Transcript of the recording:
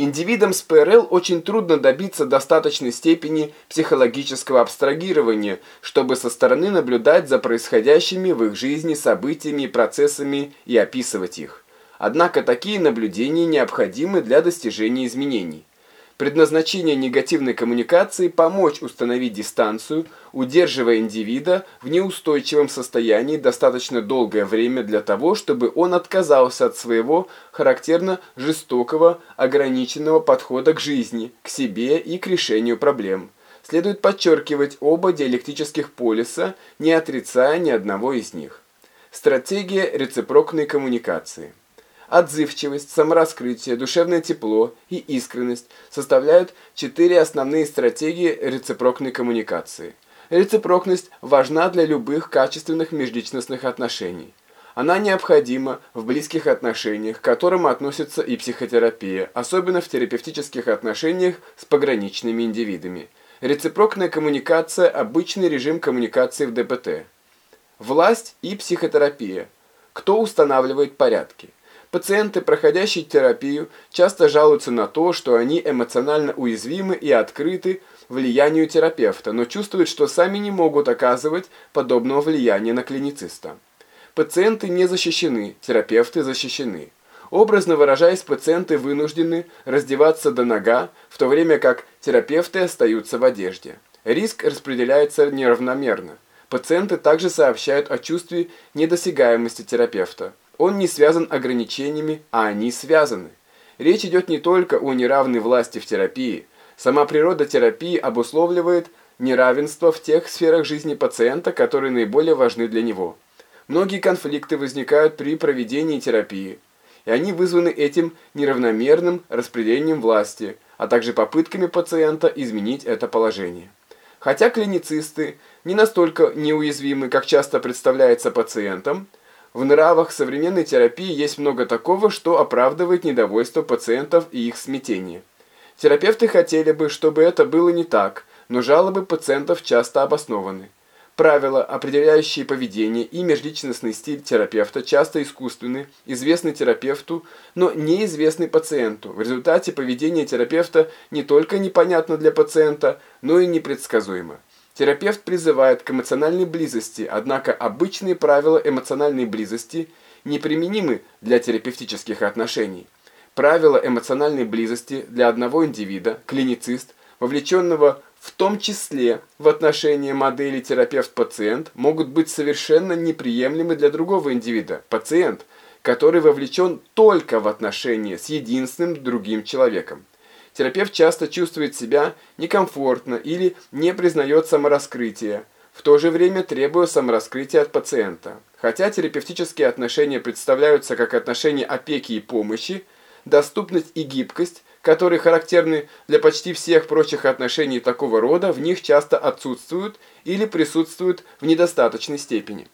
Индивидам с ПРЛ очень трудно добиться достаточной степени психологического абстрагирования, чтобы со стороны наблюдать за происходящими в их жизни событиями и процессами и описывать их. Однако такие наблюдения необходимы для достижения изменений. Предназначение негативной коммуникации – помочь установить дистанцию, удерживая индивида в неустойчивом состоянии достаточно долгое время для того, чтобы он отказался от своего характерно жестокого, ограниченного подхода к жизни, к себе и к решению проблем. Следует подчеркивать оба диалектических полюса, не отрицая ни одного из них. Стратегия рецепрокной коммуникации. Отзывчивость, самораскрытие, душевное тепло и искренность составляют четыре основные стратегии рецепрокной коммуникации. Рецепрокность важна для любых качественных межличностных отношений. Она необходима в близких отношениях, к которым относится и психотерапия, особенно в терапевтических отношениях с пограничными индивидами. Рецепрокная коммуникация – обычный режим коммуникации в ДПТ. Власть и психотерапия. Кто устанавливает порядки? Пациенты, проходящие терапию, часто жалуются на то, что они эмоционально уязвимы и открыты влиянию терапевта, но чувствуют, что сами не могут оказывать подобного влияния на клинициста. Пациенты не защищены, терапевты защищены. Образно выражаясь, пациенты вынуждены раздеваться до нога, в то время как терапевты остаются в одежде. Риск распределяется неравномерно. Пациенты также сообщают о чувстве недосягаемости терапевта. Он не связан ограничениями, а они связаны. Речь идет не только о неравной власти в терапии. Сама природа терапии обусловливает неравенство в тех сферах жизни пациента, которые наиболее важны для него. Многие конфликты возникают при проведении терапии, и они вызваны этим неравномерным распределением власти, а также попытками пациента изменить это положение. Хотя клиницисты не настолько неуязвимы, как часто представляется пациентам, в нравах современной терапии есть много такого, что оправдывает недовольство пациентов и их смятение. Терапевты хотели бы, чтобы это было не так, но жалобы пациентов часто обоснованы. Правила, определяющие поведение и межличностный стиль терапевта, часто искусственны, известны терапевту, но неизвестны пациенту. В результате поведение терапевта не только непонятно для пациента, но и непредсказуемо. Терапевт призывает к эмоциональной близости, однако обычные правила эмоциональной близости неприменимы для терапевтических отношений. Правила эмоциональной близости для одного индивида, клиницист, вовлеченного в том числе в отношения модели терапевт-пациент, могут быть совершенно неприемлемы для другого индивида, пациент, который вовлечен только в отношения с единственным другим человеком. Терапевт часто чувствует себя некомфортно или не признает самораскрытие, в то же время требуя самораскрытия от пациента. Хотя терапевтические отношения представляются как отношения опеки и помощи, доступность и гибкость, которые характерны для почти всех прочих отношений такого рода, в них часто отсутствуют или присутствуют в недостаточной степени.